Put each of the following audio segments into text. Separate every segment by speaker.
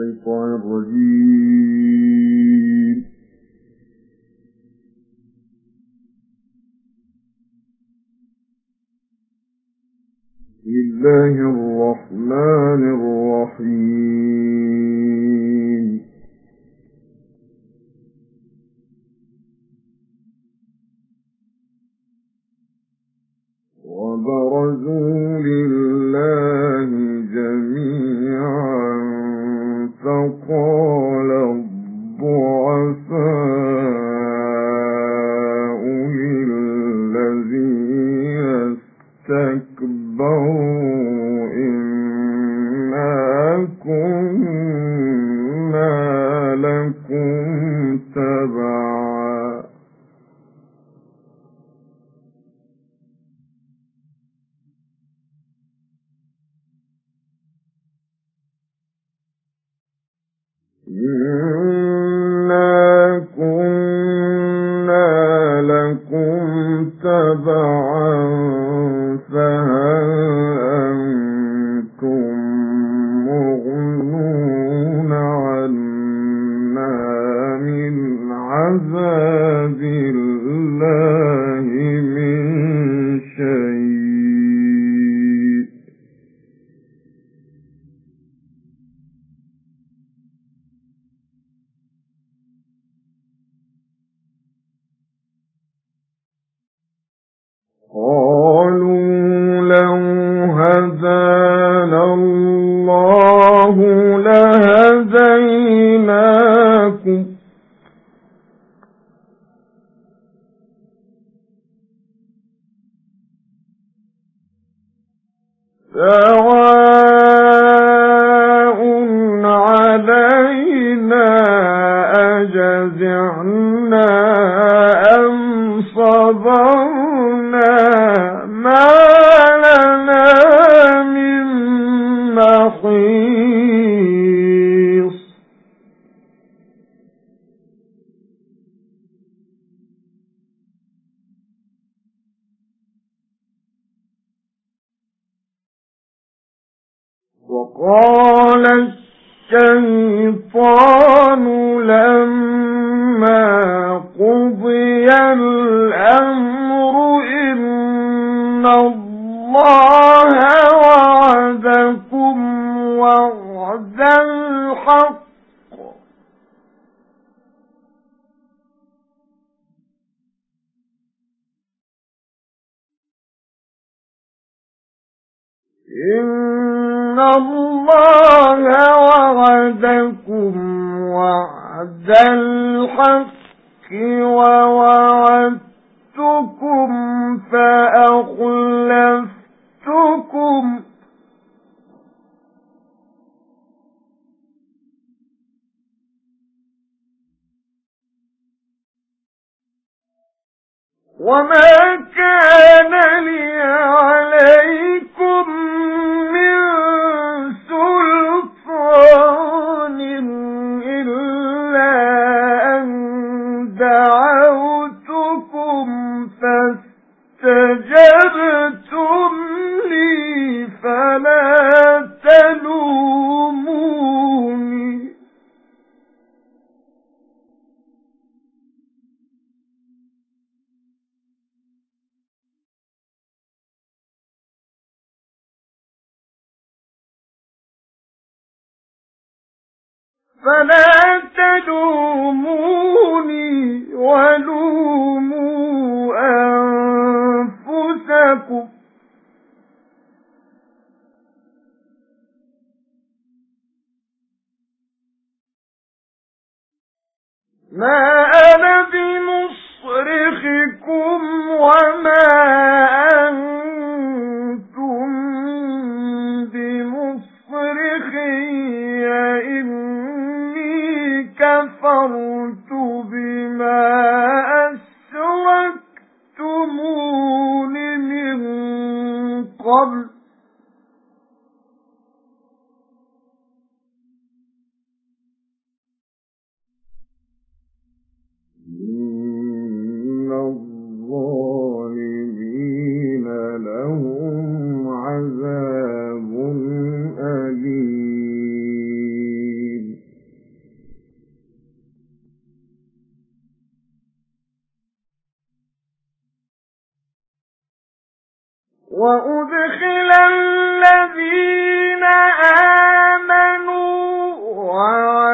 Speaker 1: الشيطان الرجيم. قالوا لو هدانا الله وقال الشيطان لما قضي الأمر إن الله وعدكم وعد الحق. إن وعد الحق ووعدتكم فأخلفتكم وما كان لي عليكم من سلطان فلا تلوموني ولوموا أنفسكم. ما أنا بمصرخكم وما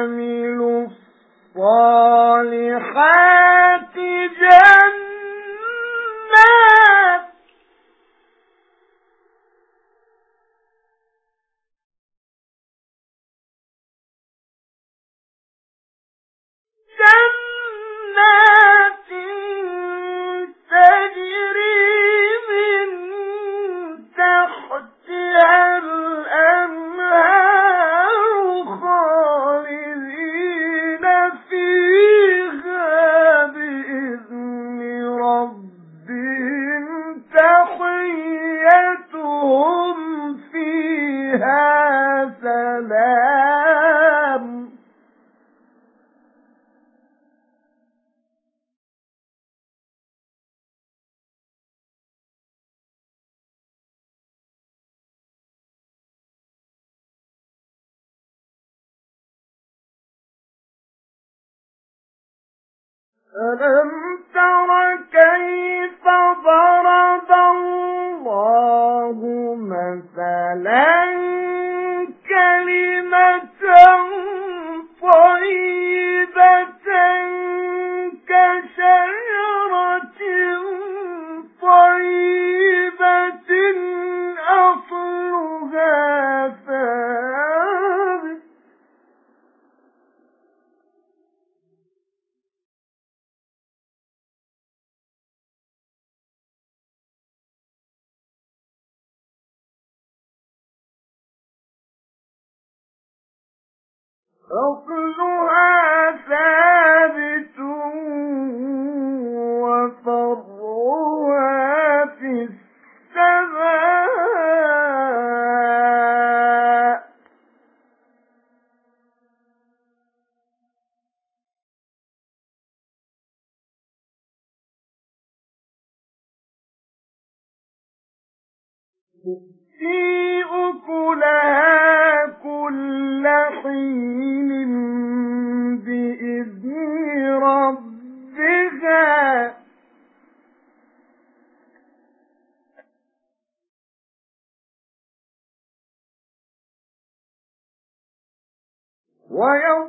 Speaker 1: وَعَمِلُوا الصَّالِحَاتِ ألم تر كيف ضرب الله مثلا؟ ويضرب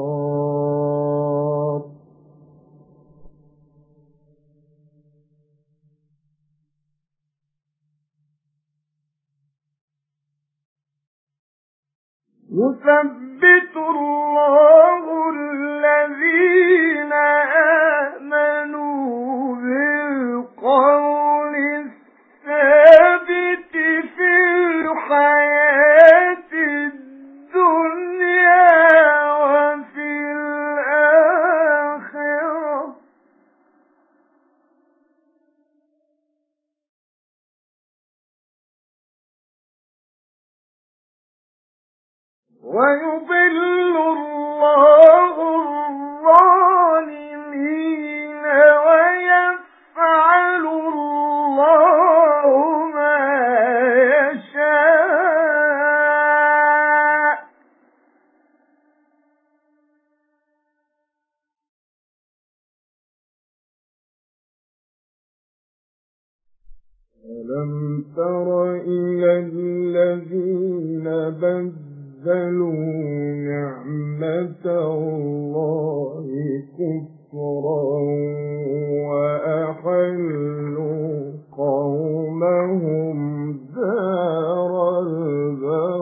Speaker 1: يثبت الله ويضل الله الظالمين ويفعل الله ما يشاء. ألم تر إلى الذين بدلوا نعمة الله كفرا وأحلوا قومهم دار البوار.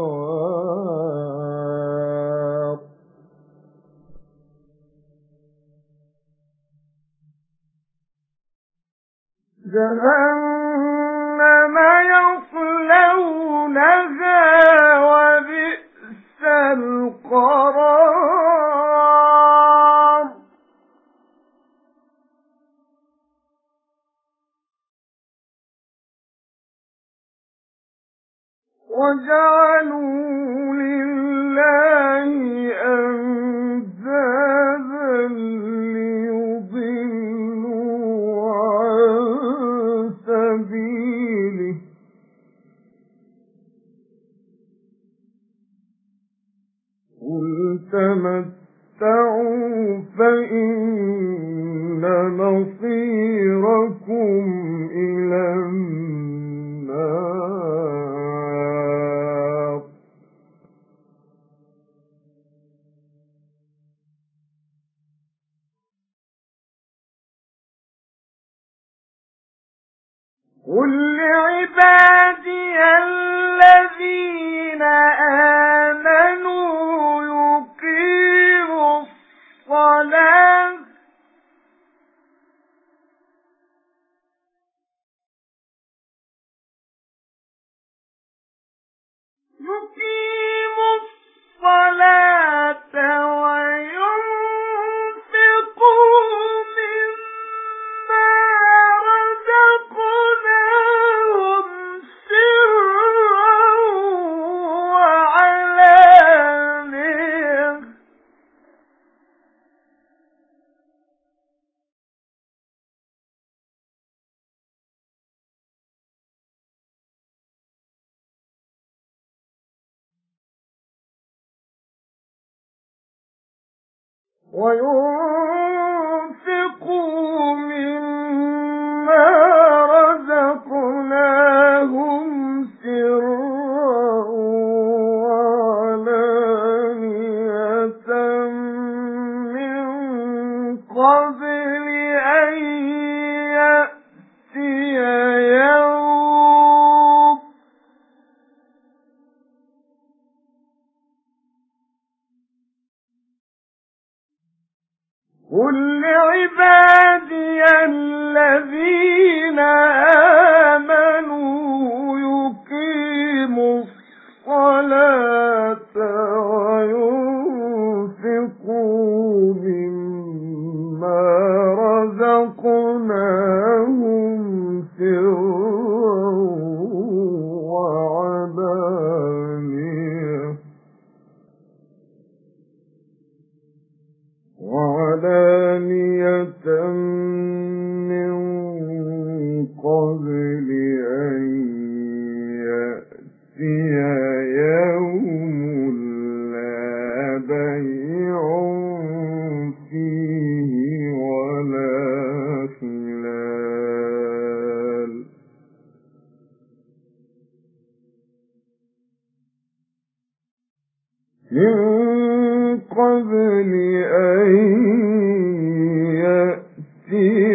Speaker 1: جهنم Você 我用。الصَّلَاةَ مِمَّا رَزَقْنَاهُمْ سِرًّا وَعَلَانِيَةً مِنْ قَبْلِ يأتي